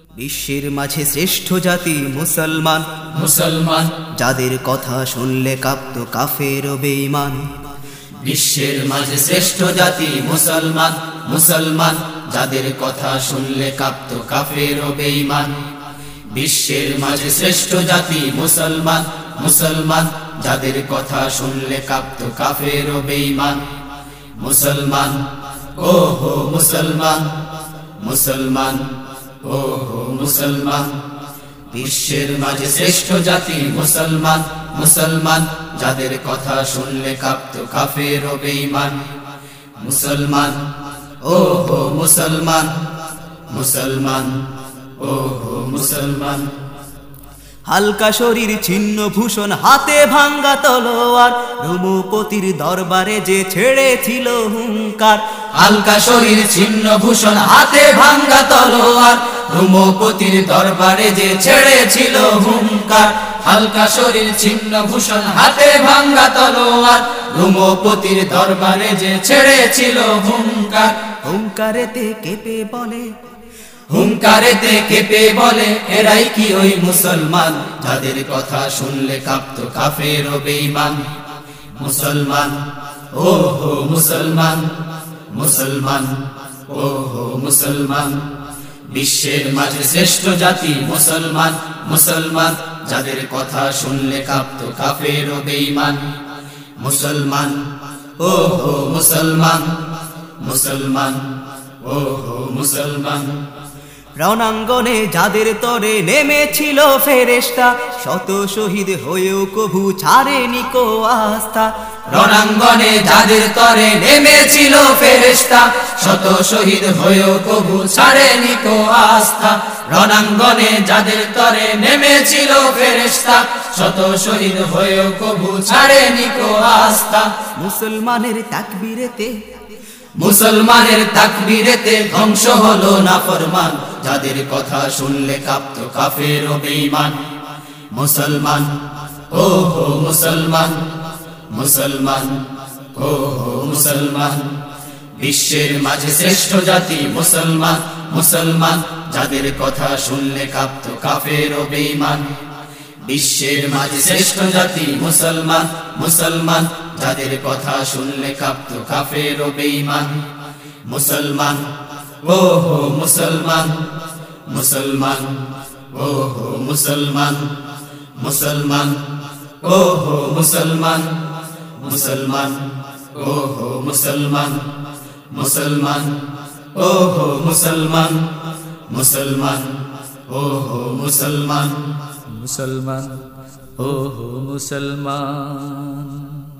বিশ্বের মাঝে শ্রেষ্ঠ জাতি মুসলমান। মুসলমান। যাদের কথা শুনলে কাঁপত কাফের বেঈমান। বিশ্বের মাঝে শ্রেষ্ঠ জাতি মুসলমান। মুসলমান যাদের কথা শুনলে কাঁপত কাফের বেঈমান। বিশ্বের মাঝে শ্রেষ্ঠ জাতি মুসলমান। মুসলমান যাদের কথা শুনলে কাঁপত কাফের বেঈমান। মুসলমান ও হো মুসলমান। মুসলমান ও মুসলমান। বিশ্বের মাঝে শ্রেষ্ঠ জাতি মুসলমান মুসলমান। যাদের কথা শুনলে কাঁপত কাফের ও বেঈমান মুসলমান ও হো মুসলমান। মুসলমান ও হো মুসলমান। হালকা শরীর, ছিন্ন ভূষণ, হাতে ভাঙ্গা তলোয়ার। রুমপতির দরবারে যে ছেড়েছিল হুঙ্কার। হালকা শরীর, ছিন্ন ভূষণ, হাতে ভাঙ্গা তলোয়ার। রুমপতির দরবারে যে ছেড়েছিল হুঙ্কার হালকা শরীর ছিন্ন ভূষণ হাতে ভাঙ্গা তলোয়ার রুমপতির দরবারে যে ছেড়েছিল হুঙ্কার। হুঙ্কারেতে কেঁপে বলে। হুঙ্কারেতে কেঁপে বলে এরাই কি ওই মুসলমান যাদের কথা শুনলে কাঁপত কাফের ও বেঈমান? মুসলমান ও হো মুসলমান মুসলমান ও হো মুসলমান বিশ্বের মাঝে শ্রেষ্ঠ জাতি মুসলমান মুসলমান, যাদের কথা শুনলে কাঁপত কাফের ও বেঈমান। মুসলমান ও হো মুসলমান মুসলমান ও হো মুসলমান। রণাঙ্গনে যাদের তরে নেমেছিল ফেরেস্তা শত শহীদ হয়েও কভু ছাড়েনি কো আস্থা। রণাঙ্গনে যাদের তরে নেমেছিল ফেরেস্তা শত শহীদ হয়েও কবু ছাড়েনি কো আস্থা। রণাঙ্গনে যাদের তরে নেমেছিল ফেরেস্তা শত শহীদ হয়েও কবু ছাড়েনি কো আস্থা। মুসলমানের তাকবীরেতে মুসলমানের তাকবীরেতে ধ্বংস হলো না ফরমান যাদের কথা শুনলে কাঁপত কাফের ও বেঈমান। মুসলমান ও হো মুসলমান মুসলমান ও হো মুসলমান। বিশ্বের মাঝে শ্রেষ্ঠ জাতি মুসলমান মুসলমান, যাদের কথা শুনলে কাঁপত কাফের ও বেঈমান। বিশ্বের মাঝে শ্রেষ্ঠ জাতি মুসলমান মুসলমান, যাদের কথা শুনলে কাঁপত কাফের ও বেঈমান। মুসলমান ও হো মুসলমান মুসলমান ও হো মুসলমান মুসলমান ও হো মুসলমান মুসলমান ও হো মুসলমান মুসলমান ও হো মুসলমান মুসলমান ও হো মুসলমান মুসলমান ও হো মুসলমান